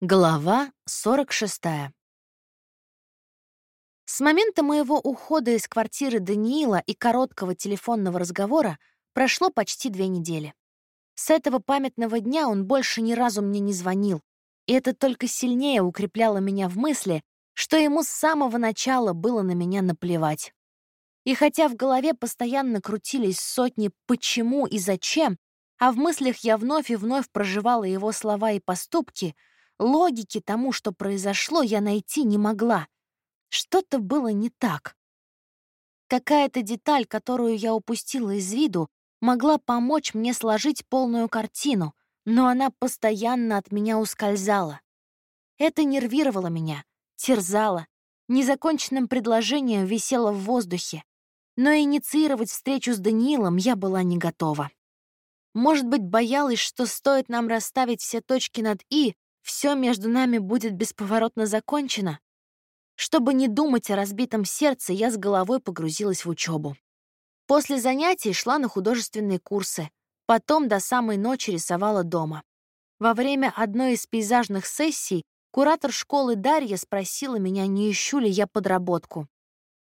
Глава 46. С момента моего ухода из квартиры Даниила и короткого телефонного разговора прошло почти две недели. С этого памятного дня он больше ни разу мне не звонил, и это только сильнее укрепляло меня в мысли, что ему с самого начала было на меня наплевать. И хотя в голове постоянно крутились сотни «почему» и «зачем», а в мыслях я вновь и вновь проживала его слова и поступки — Логики тому, что произошло, я найти не могла. Что-то было не так. Какая-то деталь, которую я упустила из виду, могла помочь мне сложить полную картину, но она постоянно от меня ускользала. Это нервировало меня, терзало, незаконченным предложением висело в воздухе, но инициировать встречу с Даниилом я была не готова. Может быть, боялась, что стоит нам расставить все точки над «и», все между нами будет бесповоротно закончено. Чтобы не думать о разбитом сердце, я с головой погрузилась в учебу. После занятий шла на художественные курсы, потом до самой ночи рисовала дома. Во время одной из пейзажных сессий куратор школы Дарья спросила меня, не ищу ли я подработку.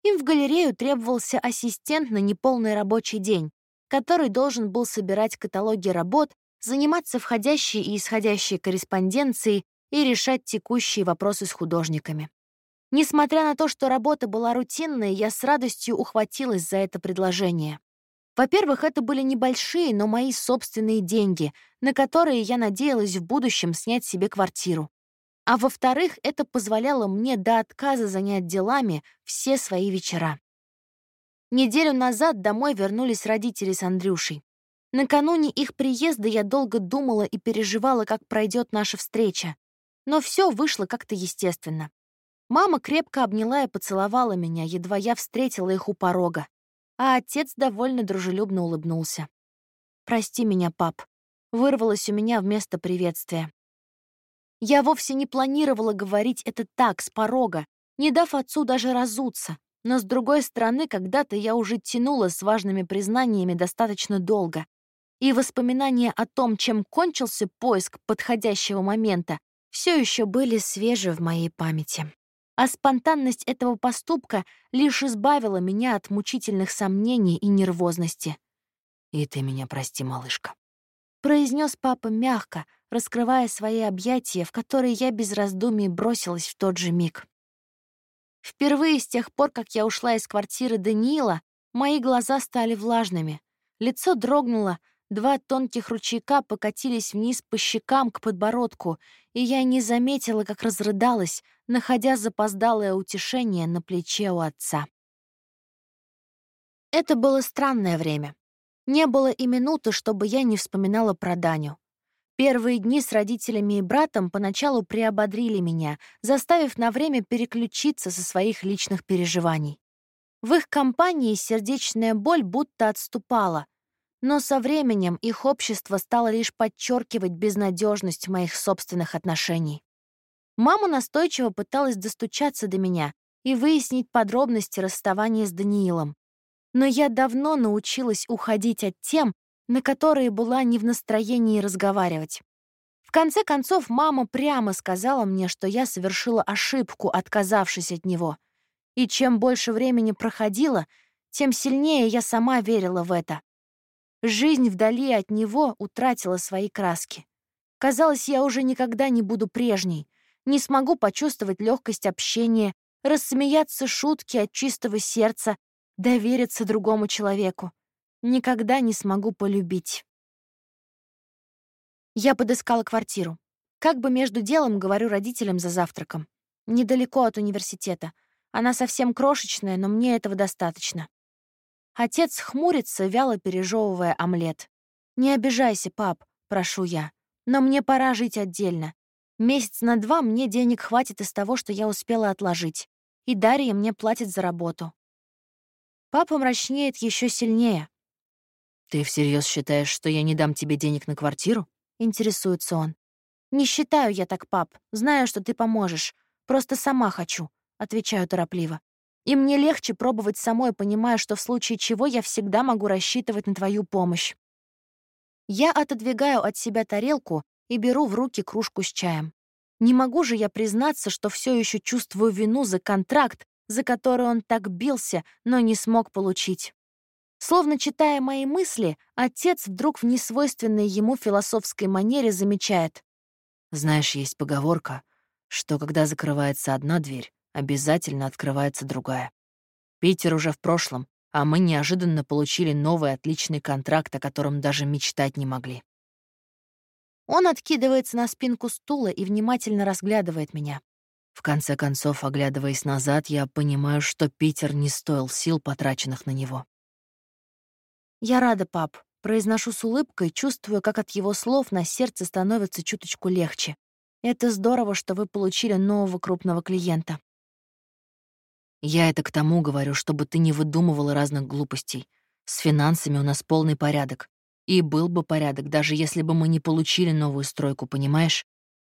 Им в галерею требовался ассистент на неполный рабочий день, который должен был собирать каталоги работ заниматься входящей и исходящей корреспонденцией и решать текущие вопросы с художниками. Несмотря на то, что работа была рутинной, я с радостью ухватилась за это предложение. Во-первых, это были небольшие, но мои собственные деньги, на которые я надеялась в будущем снять себе квартиру. А во-вторых, это позволяло мне до отказа занять делами все свои вечера. Неделю назад домой вернулись родители с Андрюшей. Накануне их приезда я долго думала и переживала, как пройдет наша встреча. Но все вышло как-то естественно. Мама крепко обняла и поцеловала меня, едва я встретила их у порога. А отец довольно дружелюбно улыбнулся. «Прости меня, пап», — вырвалось у меня вместо приветствия. Я вовсе не планировала говорить это так, с порога, не дав отцу даже разуться. Но, с другой стороны, когда-то я уже тянула с важными признаниями достаточно долго и воспоминания о том, чем кончился поиск подходящего момента, все еще были свежи в моей памяти. А спонтанность этого поступка лишь избавила меня от мучительных сомнений и нервозности. «И ты меня прости, малышка», — произнес папа мягко, раскрывая свои объятия, в которые я без раздумий бросилась в тот же миг. Впервые с тех пор, как я ушла из квартиры Даниила, мои глаза стали влажными, лицо дрогнуло, Два тонких ручейка покатились вниз по щекам к подбородку, и я не заметила, как разрыдалась, находя запоздалое утешение на плече у отца. Это было странное время. Не было и минуты, чтобы я не вспоминала про Даню. Первые дни с родителями и братом поначалу приободрили меня, заставив на время переключиться со своих личных переживаний. В их компании сердечная боль будто отступала, но со временем их общество стало лишь подчеркивать безнадежность моих собственных отношений. Мама настойчиво пыталась достучаться до меня и выяснить подробности расставания с Даниилом. Но я давно научилась уходить от тем, на которые была не в настроении разговаривать. В конце концов, мама прямо сказала мне, что я совершила ошибку, отказавшись от него. И чем больше времени проходило, тем сильнее я сама верила в это. Жизнь вдали от него утратила свои краски. Казалось, я уже никогда не буду прежней, не смогу почувствовать легкость общения, рассмеяться шутки от чистого сердца, довериться другому человеку. Никогда не смогу полюбить. Я подыскала квартиру. Как бы между делом говорю родителям за завтраком. Недалеко от университета. Она совсем крошечная, но мне этого достаточно. Отец хмурится, вяло пережевывая омлет. «Не обижайся, пап», — прошу я. «Но мне пора жить отдельно. Месяц на два мне денег хватит из того, что я успела отложить. И Дарья мне платит за работу». Папа мрачнеет еще сильнее. «Ты всерьез считаешь, что я не дам тебе денег на квартиру?» — интересуется он. «Не считаю я так, пап. Знаю, что ты поможешь. Просто сама хочу», — отвечаю торопливо. И мне легче пробовать самой, понимая, что в случае чего я всегда могу рассчитывать на твою помощь. Я отодвигаю от себя тарелку и беру в руки кружку с чаем. Не могу же я признаться, что все еще чувствую вину за контракт, за который он так бился, но не смог получить. Словно читая мои мысли, отец вдруг в несвойственной ему философской манере замечает. Знаешь, есть поговорка, что когда закрывается одна дверь, обязательно открывается другая. Питер уже в прошлом, а мы неожиданно получили новый отличный контракт, о котором даже мечтать не могли. Он откидывается на спинку стула и внимательно разглядывает меня. В конце концов, оглядываясь назад, я понимаю, что Питер не стоил сил, потраченных на него. «Я рада, пап», — произношу с улыбкой, чувствуя, как от его слов на сердце становится чуточку легче. «Это здорово, что вы получили нового крупного клиента». Я это к тому говорю, чтобы ты не выдумывала разных глупостей. С финансами у нас полный порядок. И был бы порядок, даже если бы мы не получили новую стройку, понимаешь?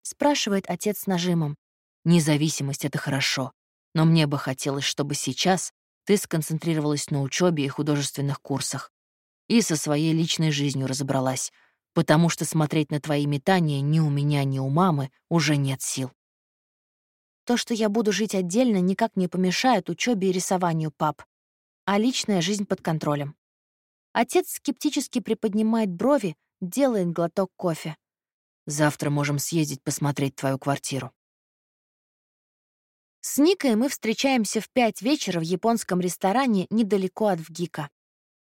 Спрашивает отец с нажимом. Независимость — это хорошо. Но мне бы хотелось, чтобы сейчас ты сконцентрировалась на учебе и художественных курсах. И со своей личной жизнью разобралась. Потому что смотреть на твои метания ни у меня, ни у мамы уже нет сил. То, что я буду жить отдельно, никак не помешает учебе и рисованию, пап. А личная жизнь под контролем. Отец скептически приподнимает брови, делает глоток кофе. Завтра можем съездить посмотреть твою квартиру. С Никой мы встречаемся в пять вечера в японском ресторане недалеко от ВГИКа.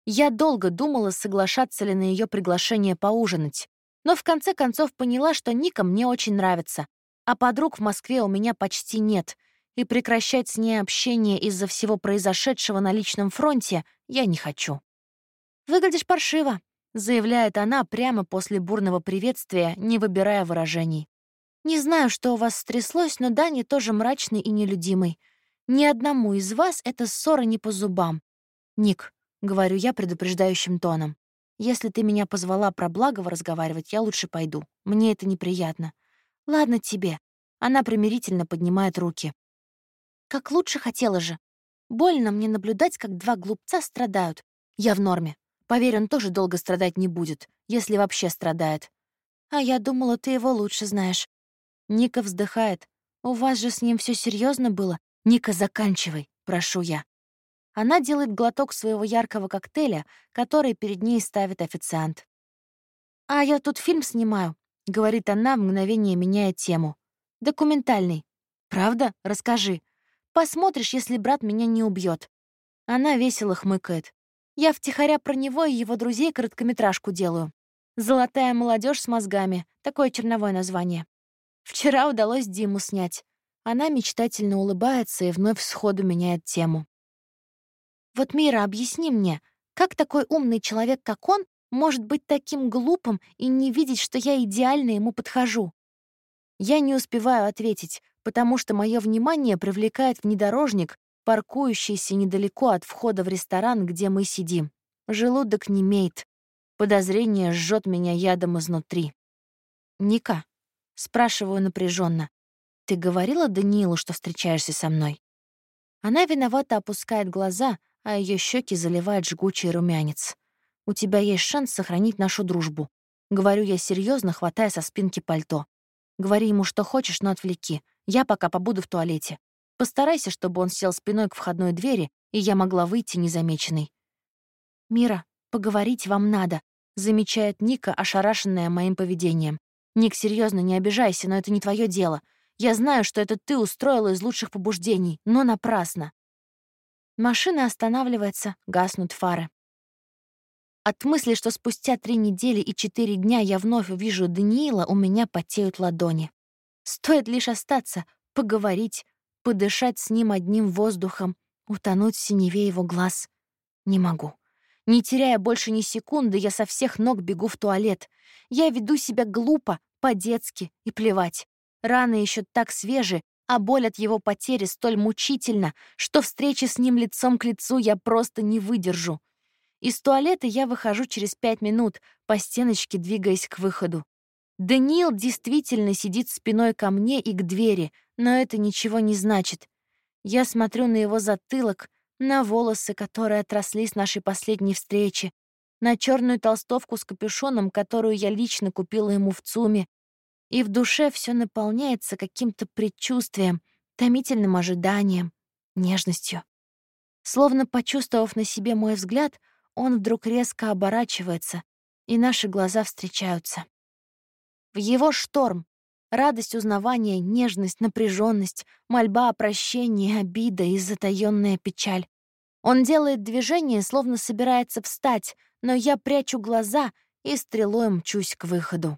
Я долго думала, соглашаться ли на ее приглашение поужинать, но в конце концов поняла, что Ника мне очень нравится, а подруг в Москве у меня почти нет, и прекращать с ней общение из-за всего произошедшего на личном фронте я не хочу. «Выглядишь паршиво», — заявляет она прямо после бурного приветствия, не выбирая выражений. «Не знаю, что у вас стряслось, но Дани тоже мрачный и нелюдимый. Ни одному из вас эта ссора не по зубам. Ник, — говорю я предупреждающим тоном, если ты меня позвала про благого разговаривать, я лучше пойду. Мне это неприятно. «Ладно тебе». Она примирительно поднимает руки. «Как лучше хотела же. Больно мне наблюдать, как два глупца страдают. Я в норме. Поверь, он тоже долго страдать не будет, если вообще страдает. А я думала, ты его лучше знаешь». Ника вздыхает. «У вас же с ним все серьезно было? Ника, заканчивай, прошу я». Она делает глоток своего яркого коктейля, который перед ней ставит официант. «А я тут фильм снимаю. — говорит она, мгновение меняя тему. «Документальный. Правда? Расскажи. Посмотришь, если брат меня не убьет. Она весело хмыкает. Я втихаря про него и его друзей короткометражку делаю. «Золотая молодежь с мозгами» — такое черновое название. Вчера удалось Диму снять. Она мечтательно улыбается и вновь сходу меняет тему. «Вот, Мира, объясни мне, как такой умный человек, как он, может быть таким глупым и не видеть, что я идеально ему подхожу? Я не успеваю ответить, потому что мое внимание привлекает внедорожник, паркующийся недалеко от входа в ресторан, где мы сидим. Желудок немеет. Подозрение жжет меня ядом изнутри. «Ника?» — спрашиваю напряженно. «Ты говорила Даниилу, что встречаешься со мной?» Она виновато опускает глаза, а ее щеки заливает жгучий румянец. У тебя есть шанс сохранить нашу дружбу. Говорю я серьезно, хватая со спинки пальто. Говори ему, что хочешь, но отвлеки. Я пока побуду в туалете. Постарайся, чтобы он сел спиной к входной двери, и я могла выйти незамеченной. «Мира, поговорить вам надо», — замечает Ника, ошарашенная моим поведением. «Ник, серьезно, не обижайся, но это не твое дело. Я знаю, что это ты устроила из лучших побуждений, но напрасно». Машина останавливается, гаснут фары. От мысли, что спустя три недели и четыре дня я вновь увижу Даниила, у меня потеют ладони. Стоит лишь остаться, поговорить, подышать с ним одним воздухом, утонуть в синеве его глаз. Не могу. Не теряя больше ни секунды, я со всех ног бегу в туалет. Я веду себя глупо, по-детски, и плевать. Раны еще так свежи, а боль от его потери столь мучительна, что встречи с ним лицом к лицу я просто не выдержу. Из туалета я выхожу через пять минут, по стеночке двигаясь к выходу. Даниил действительно сидит спиной ко мне и к двери, но это ничего не значит. Я смотрю на его затылок, на волосы, которые отросли с нашей последней встречи, на черную толстовку с капюшоном, которую я лично купила ему в ЦУМе. и в душе все наполняется каким-то предчувствием, томительным ожиданием, нежностью. Словно почувствовав на себе мой взгляд, он вдруг резко оборачивается, и наши глаза встречаются. В его шторм радость узнавания, нежность, напряженность, мольба о прощении, обида и затаённая печаль. Он делает движение, словно собирается встать, но я прячу глаза и стрелой мчусь к выходу.